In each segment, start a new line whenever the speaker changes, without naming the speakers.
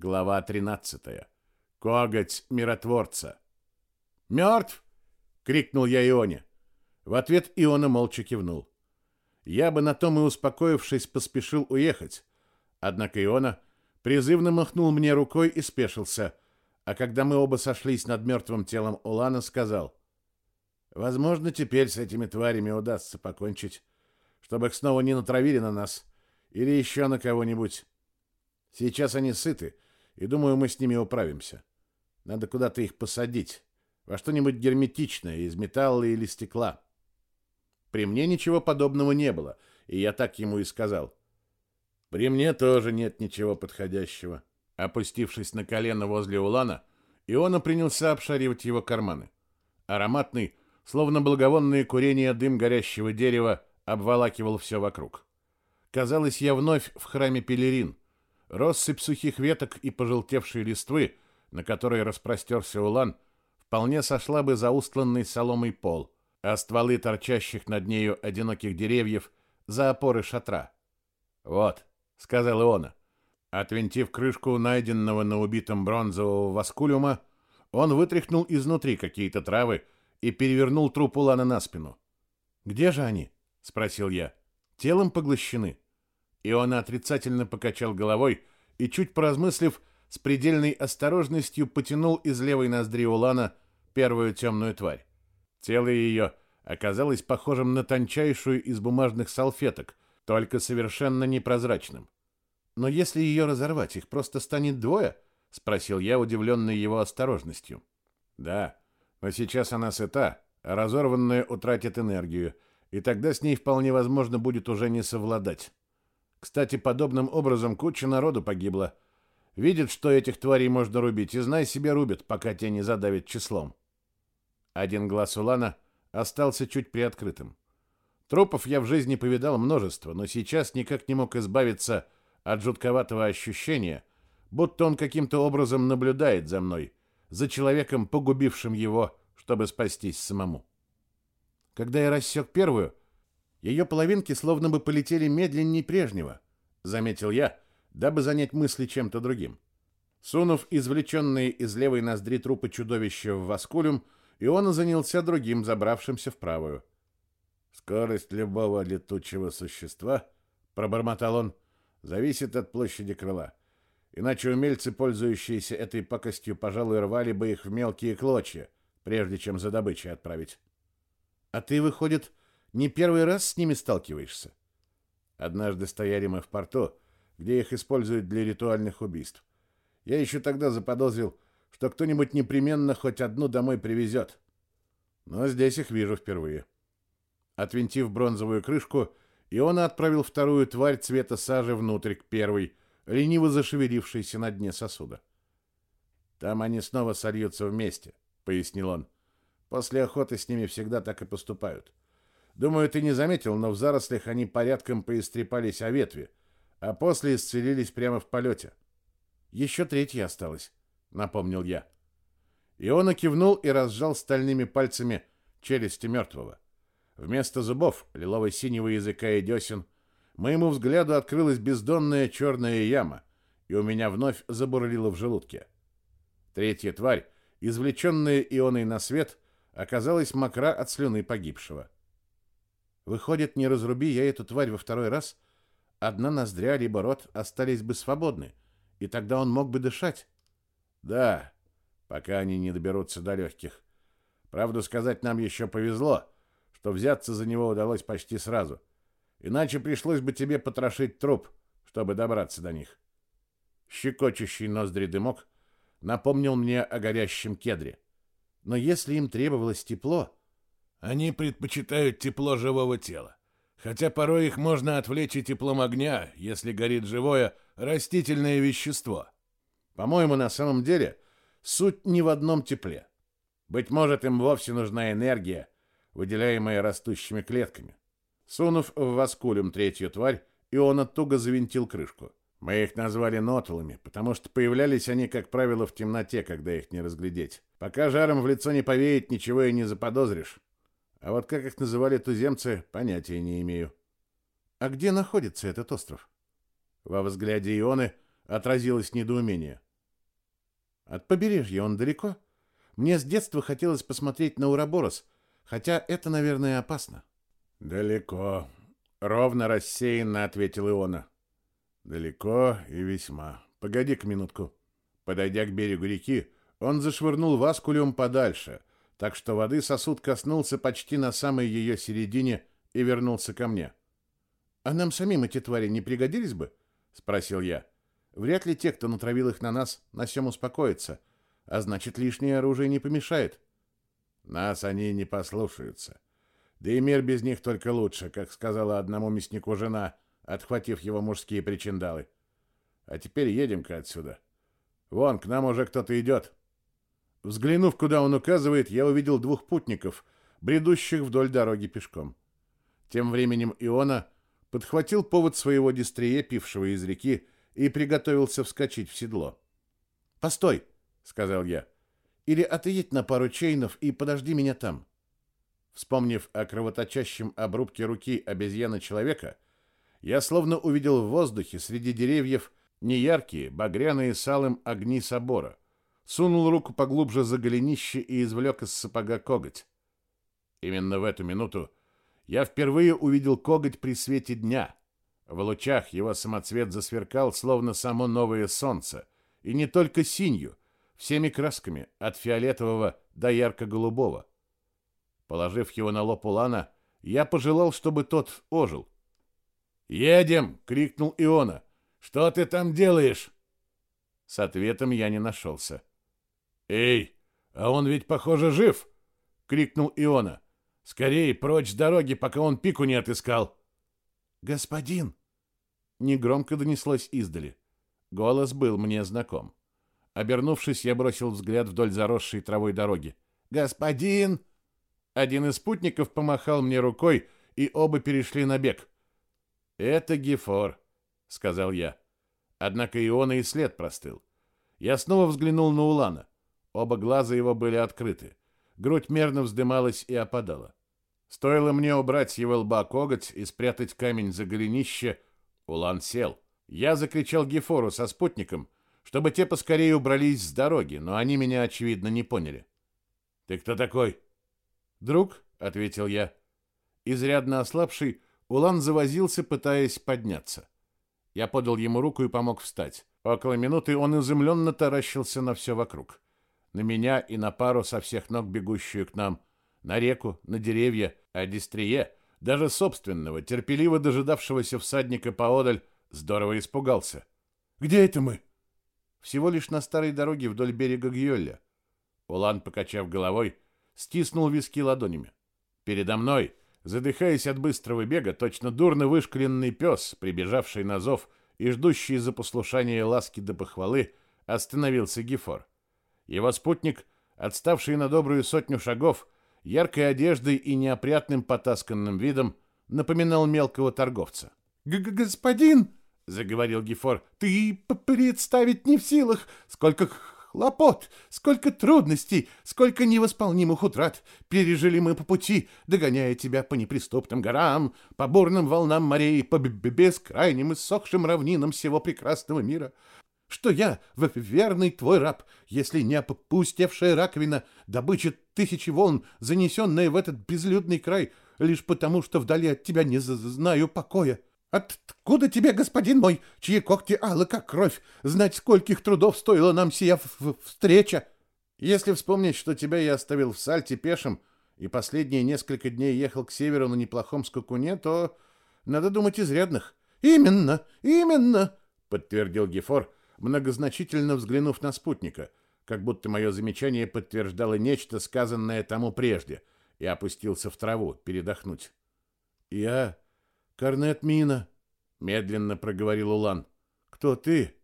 Глава 13. Коготь миротворца. «Мертв!» — крикнул я Ионе. В ответ Иона молча кивнул. Я бы на том и успокоившись поспешил уехать. Однако Иона призывно махнул мне рукой и спешился, а когда мы оба сошлись над мертвым телом Улана, сказал, «Возможно, теперь с этими тварями удастся покончить, чтобы их снова не натравили на нас или еще на кого-нибудь. Сейчас они сыты, и думаю, мы с ними управимся. Надо куда-то их посадить, во что-нибудь герметичное, из металла или стекла». При мне ничего подобного не было, и я так ему и сказал. При мне тоже нет ничего подходящего. Опустившись на колено возле Улана, Иона принялся обшаривать его карманы. Ароматный, словно благовонное курение дым горящего дерева, обволакивал все вокруг. Казалось, я вновь в храме Пелерин. Россыпь сухих веток и пожелтевшей листвы, на которой распростерся Улан, вполне сошла бы за устланный соломой пол — а стволы торчащих над нею одиноких деревьев за опоры шатра. «Вот», — сказал Иона. Отвинтив крышку найденного на убитом бронзового васкулюма, он вытряхнул изнутри какие-то травы и перевернул труп Улана на спину. «Где же они?» — спросил я. «Телом поглощены». Иона отрицательно покачал головой и, чуть поразмыслив, с предельной осторожностью потянул из левой ноздри Улана первую темную тварь. Тело ее оказалось похожим на тончайшую из бумажных салфеток, только совершенно непрозрачным. «Но если ее разорвать, их просто станет двое?» — спросил я, удивленный его осторожностью. «Да, но сейчас она сыта, а разорванная утратит энергию, и тогда с ней вполне возможно будет уже не совладать. Кстати, подобным образом куча народу погибла. Видят, что этих тварей можно рубить, и знай себе рубят, пока те не задавят числом. Один глаз Улана остался чуть приоткрытым. Трупов я в жизни повидал множество, но сейчас никак не мог избавиться от жутковатого ощущения, будто он каким-то образом наблюдает за мной, за человеком, погубившим его, чтобы спастись самому. Когда я рассек первую, ее половинки словно бы полетели медленнее прежнего, заметил я, дабы занять мысли чем-то другим. Сунув извлеченные из левой ноздри трупа чудовища в васкулюм, он занялся другим, забравшимся в правую. «Скорость любого летучего существа, — пробормотал он, — зависит от площади крыла. Иначе умельцы, пользующиеся этой пакостью, пожалуй, рвали бы их в мелкие клочья, прежде чем за добычей отправить. А ты, выходит, не первый раз с ними сталкиваешься? Однажды стояли мы в порту, где их используют для ритуальных убийств. Я еще тогда заподозрил, что кто-нибудь непременно хоть одну домой привезет. Но здесь их вижу впервые. Отвинтив бронзовую крышку, Иона отправил вторую тварь цвета сажи внутрь к первой, лениво зашевелившейся на дне сосуда. «Там они снова сольются вместе», — пояснил он. «После охоты с ними всегда так и поступают. Думаю, ты не заметил, но в зарослях они порядком поистрепались о ветви, а после исцелились прямо в полете. Еще третья осталась напомнил я. Иона кивнул и разжал стальными пальцами челюсти мертвого. Вместо зубов, лилово-синего языка и десен, моему взгляду открылась бездонная черная яма, и у меня вновь забурлило в желудке. Третья тварь, извлеченная Ионой на свет, оказалась мокра от слюны погибшего. Выходит, не разруби я эту тварь во второй раз, одна ноздря либо рот остались бы свободны, и тогда он мог бы дышать. Да, пока они не доберутся до легких. Правду сказать, нам еще повезло, что взяться за него удалось почти сразу. Иначе пришлось бы тебе потрошить труп, чтобы добраться до них. Щекочущий ноздри дымок напомнил мне о горящем кедре. Но если им требовалось тепло... Они предпочитают тепло живого тела. Хотя порой их можно отвлечь и теплом огня, если горит живое растительное вещество. По-моему, на самом деле суть не в одном тепле. Быть может, им вовсе нужна энергия, выделяемая растущими клетками. Сунув в васкулюм третью тварь, он оттуго завинтил крышку. Мы их назвали нотулами, потому что появлялись они, как правило, в темноте, когда их не разглядеть. Пока жаром в лицо не повеет, ничего и не заподозришь. А вот как их называли туземцы, понятия не имею. А где находится этот остров? Во взгляде Ионы отразилось недоумение. От побережья он далеко? Мне с детства хотелось посмотреть на Ураборос, хотя это, наверное, опасно. Далеко, ровно рассеянно ответил Иона. Далеко и весьма. Погоди-ка минутку. Подойдя к берегу реки, он зашвырнул васкулем подальше, так что воды сосуд коснулся почти на самой ее середине и вернулся ко мне. «А нам самим эти твари не пригодились бы?» — спросил я. «Вряд ли те, кто натравил их на нас, на сем успокоятся, а значит, лишнее оружие не помешает». «Нас они не послушаются. Да и мир без них только лучше, как сказала одному мяснику жена, отхватив его мужские причиндалы. А теперь едем-ка отсюда. Вон, к нам уже кто-то идет». Взглянув, куда он указывает, я увидел двух путников, бредущих вдоль дороги пешком. Тем временем Иона подхватил повод своего дистрие, пившего из реки, и приготовился вскочить в седло. «Постой!» — сказал я. «Или отъедь на пару чейнов и подожди меня там». Вспомнив о кровоточащем обрубке руки обезьяны-человека, я словно увидел в воздухе среди деревьев неяркие, багряные салым огни собора — сунул руку поглубже за голенище и извлек из сапога коготь. Именно в эту минуту я впервые увидел коготь при свете дня. В лучах его самоцвет засверкал, словно само новое солнце, и не только синью, всеми красками, от фиолетового до ярко-голубого. Положив его на лоб Улана, я пожелал, чтобы тот ожил. «Едем!» — крикнул Иона. «Что ты там делаешь?» С ответом я не нашелся. «Эй, а он ведь, похоже, жив!» — крикнул Иона. «Скорей, прочь с дороги, пока он пику не отыскал!» «Господин!» Негромко донеслось издали. Голос был мне знаком. Обернувшись, я бросил взгляд вдоль заросшей травой дороги. «Господин!» Один из спутников помахал мне рукой, и оба перешли на бег. «Это Гефор», — сказал я. Однако Иона и след простыл. Я снова взглянул на Улана. Оба глаза его были открыты. Грудь мерно вздымалась и опадала. Стоило мне убрать его лба коготь и спрятать камень за голенище, Улан сел. Я закричал Гефору со спутником, чтобы те поскорее убрались с дороги, но они меня, очевидно, не поняли. «Ты кто такой?» «Друг», — ответил я. Изрядно ослабший, Улан завозился, пытаясь подняться. Я подал ему руку и помог встать. Около минуты он изумленно таращился на все вокруг на меня и на пару со всех ног бегущую к нам, на реку, на деревья, а Дистрие, даже собственного, терпеливо дожидавшегося всадника поодаль, здорово испугался. «Где это мы?» «Всего лишь на старой дороге вдоль берега Гьолля». Улан, покачав головой, стиснул виски ладонями. «Передо мной, задыхаясь от быстрого бега, точно дурно вышкаленный пес, прибежавший на зов и ждущий за послушание ласки до похвалы, остановился Гефор. Его спутник, отставший на добрую сотню шагов, яркой одеждой и неопрятным потасканным видом, напоминал мелкого торговца.
Г «Господин!» — заговорил Гефор. «Ты представить не в силах, сколько хлопот, сколько трудностей, сколько невосполнимых утрат пережили мы по пути, догоняя тебя по неприступным горам, по бурным волнам морей, по бескрайним и сохшим равнинам всего прекрасного мира что я верный твой раб, если не опустевшая раковина, добыча тысячи волн, занесенная в этот безлюдный край, лишь потому, что вдали от тебя не знаю покоя. Откуда тебе, господин мой, чьи когти алы, как кровь, знать, скольких трудов стоила нам сия встреча?
Если вспомнить, что тебя я оставил в Сальте пешим и последние несколько дней ехал к северу на неплохом скакуне, то надо думать изрядных.
Именно, именно,
подтвердил Гефор, многозначительно взглянув на спутника, как будто мое замечание подтверждало нечто, сказанное тому прежде, и опустился в траву передохнуть.
«Я Корнет Мина», — медленно проговорил Улан. «Кто ты?»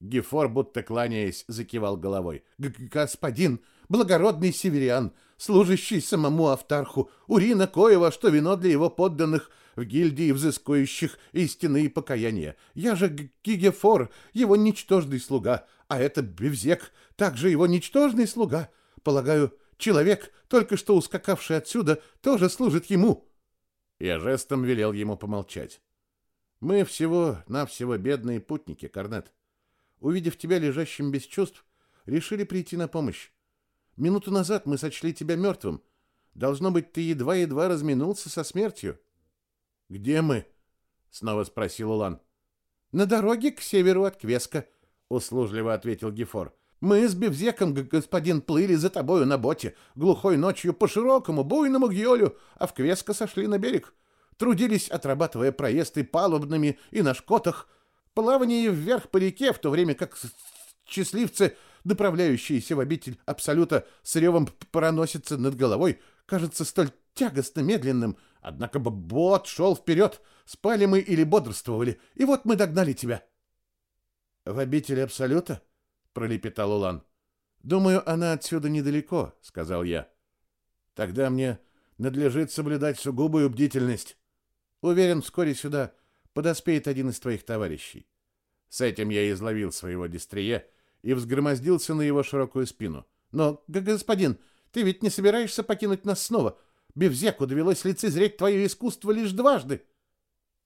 Гефор, будто кланяясь, закивал головой.
«Господин, благородный северян, служащий самому Автарху, Урина Коева, что вино для его подданных в гильдии взыскующих истины и покаяния. Я же Гигефор, его ничтожный слуга, а это Бевзек, также его ничтожный слуга. Полагаю, человек, только что ускакавший отсюда, тоже служит ему».
Я жестом велел ему помолчать. «Мы всего-навсего бедные путники, Корнет. Увидев тебя лежащим без чувств,
решили прийти на помощь. Минуту назад мы сочли тебя мертвым. Должно быть, ты едва-едва разминулся со смертью.
Где мы? снова спросил Улан.
На дороге к северу от Квеска, услужливо ответил Гефор. Мы с Бевзеком, господин, плыли за тобою на боте, глухой ночью по широкому, буйному гьолю, а в Квеска сошли на берег. Трудились, отрабатывая проезды палубными и на шкотах, плавание вверх по реке, в то время как счастливцы, доправляющиеся в обитель Абсолюта, с ревом проносятся над головой, кажется столь тягостно медленным, однако бот шел вперед, спали мы или бодрствовали, и вот мы догнали тебя. — В обители Абсолюта? — пролепетал Улан. — Думаю, она отсюда недалеко, — сказал я. — Тогда мне надлежит соблюдать сугубую бдительность. Уверен, вскоре сюда подоспеет один из твоих товарищей. С этим я изловил своего дистрие и взгромоздился на его широкую спину. Но, господин, ты ведь не собираешься покинуть нас снова? Бевзеку довелось лицезреть твое искусство лишь дважды.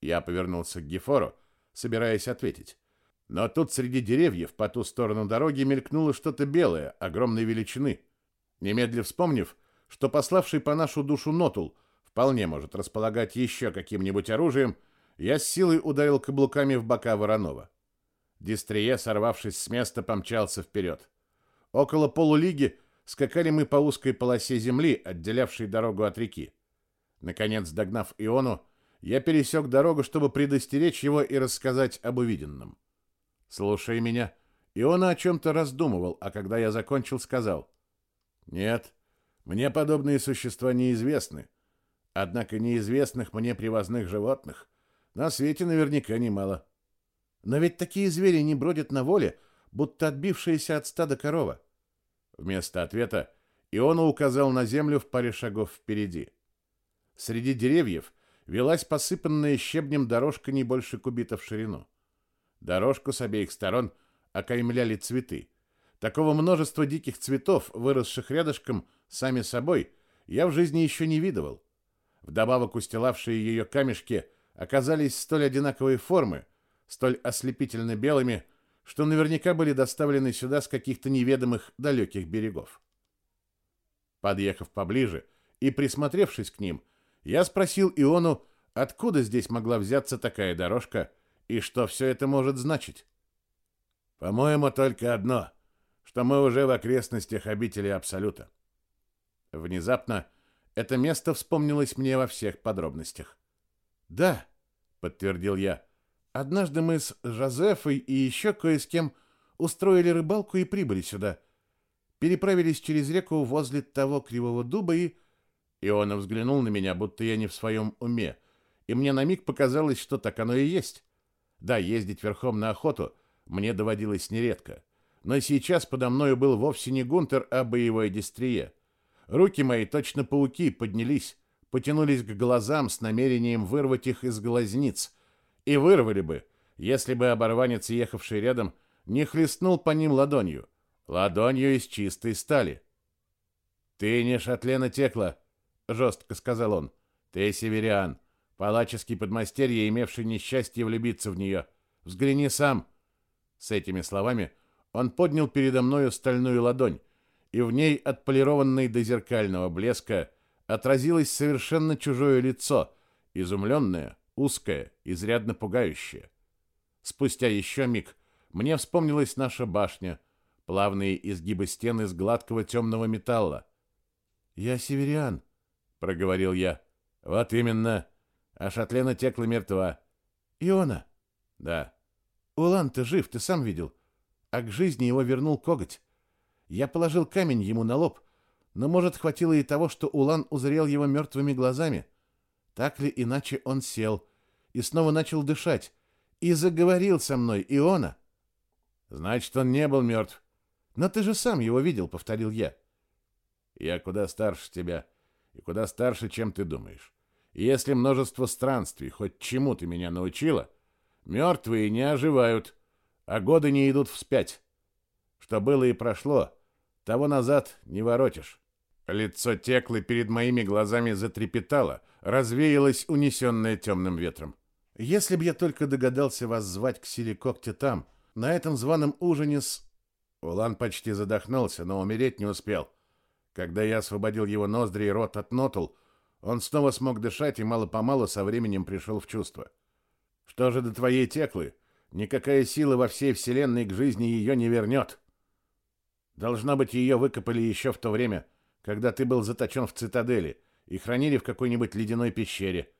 Я повернулся к Гефору, собираясь ответить. Но тут среди деревьев по ту сторону дороги мелькнуло что-то белое, огромной величины. Немедленно вспомнив, что пославший по нашу душу Нотул вполне может располагать еще каким-нибудь оружием, я с силой ударил каблуками в бока Воронова. Дистрие, сорвавшись с места, помчался вперед. Около полулиги скакали мы по узкой полосе земли, отделявшей дорогу от реки. Наконец, догнав Иону, я пересек дорогу, чтобы предостеречь его и рассказать об увиденном. Слушай меня, Иона о чем-то раздумывал, а когда я закончил, сказал, «Нет, мне подобные существа неизвестны, однако неизвестных мне привозных животных на свете наверняка немало». Но ведь такие звери не бродят на воле, будто отбившиеся от стада корова. Вместо ответа Иона указал на землю в паре шагов впереди. Среди деревьев велась посыпанная щебнем дорожка не больше кубита в ширину. Дорожку с обеих сторон окаймляли цветы. Такого множества диких цветов, выросших рядышком сами собой, я в жизни еще не видывал. Вдобавок устилавшие ее камешки оказались столь одинаковой формы, столь ослепительно белыми, что наверняка были доставлены сюда с каких-то неведомых далеких берегов. Подъехав поближе и присмотревшись к ним, я спросил Иону, откуда здесь могла взяться такая дорожка и что все это может значить. По-моему, только одно, что мы уже в окрестностях обители Абсолюта. Внезапно это место вспомнилось мне во всех подробностях. «Да», — подтвердил я, Однажды мы с Жозефой и еще кое с кем устроили рыбалку и прибыли сюда. Переправились через реку возле того кривого дуба и... Иона взглянул на меня, будто я не в своем уме, и мне на миг показалось, что так оно и есть. Да, ездить верхом на охоту мне доводилось нередко, но сейчас подо мною был вовсе не Гунтер, а боевой дистрие. Руки мои, точно пауки, поднялись, потянулись к глазам с намерением вырвать их из глазниц — и вырвали бы, если бы оборванец, ехавший рядом, не хлестнул по ним ладонью, ладонью из чистой стали. «Ты не шатлена текла», — жестко сказал он. «Ты северян, палаческий подмастерье, имевший несчастье влюбиться в нее. Взгляни сам». С этими словами он поднял передо мною стальную ладонь, и в ней, отполированной до зеркального блеска, отразилось совершенно чужое лицо, изумленное, узкая, изрядно пугающая. Спустя еще миг мне вспомнилась наша башня, плавные изгибы стен из гладкого темного металла. «Я северян», — проговорил я. «Вот именно. А Шатлена текла мертва». «Иона?» «Да». «Улан, ты жив, ты сам видел. А к жизни его вернул коготь. Я положил камень ему на лоб, но, может, хватило и того, что Улан узрел его мертвыми глазами. Так ли иначе он сел и снова начал дышать, и заговорил со мной Иона. Значит, он не был мертв. Но ты же сам его видел, повторил я. Я куда старше тебя, и куда старше, чем ты думаешь. И если множество странствий хоть чему ты меня научила, мертвые не оживают, а годы не идут вспять. Что было и прошло, того назад не воротишь. Лицо Теклы перед моими глазами затрепетало, развеялось, унесенное темным ветром. Если б я только догадался вас звать к силе когтя там, на этом званом ужине с...
Улан почти задохнулся, но умереть не успел. Когда я освободил его ноздри и рот от нотул, он снова смог дышать и мало-помалу со временем пришел в чувство. Что же до твоей теклы? Никакая сила во всей вселенной к жизни ее не вернет. Должно быть, ее выкопали еще в то время, когда ты был заточен в цитадели и хранили в какой-нибудь ледяной пещере.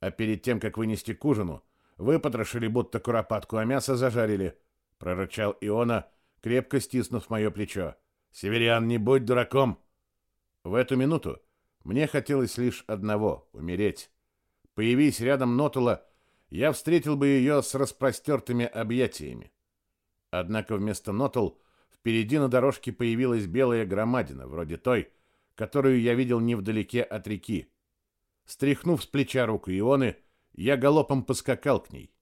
А перед тем, как вынести к ужину, выпотрошили будто куропатку, а мясо зажарили, — прорычал Иона, крепко стиснув мое плечо. «Северян, не будь дураком!» В эту минуту мне хотелось лишь одного — умереть. Появись рядом Нотула, я встретил бы ее с распростертыми объятиями. Однако вместо Нотул впереди на дорожке появилась белая громадина, вроде той, которую я видел невдалеке от реки. Стряхнув с плеча руку Ионы, я галопом поскакал к ней.